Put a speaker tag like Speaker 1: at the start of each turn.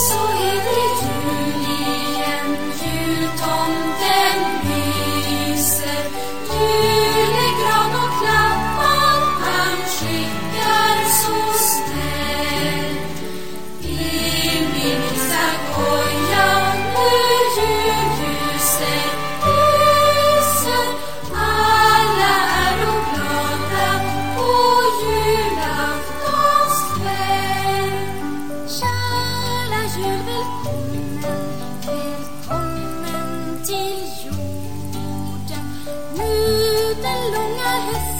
Speaker 1: so välkommen, välkommen till jorden. Njut den långa hösten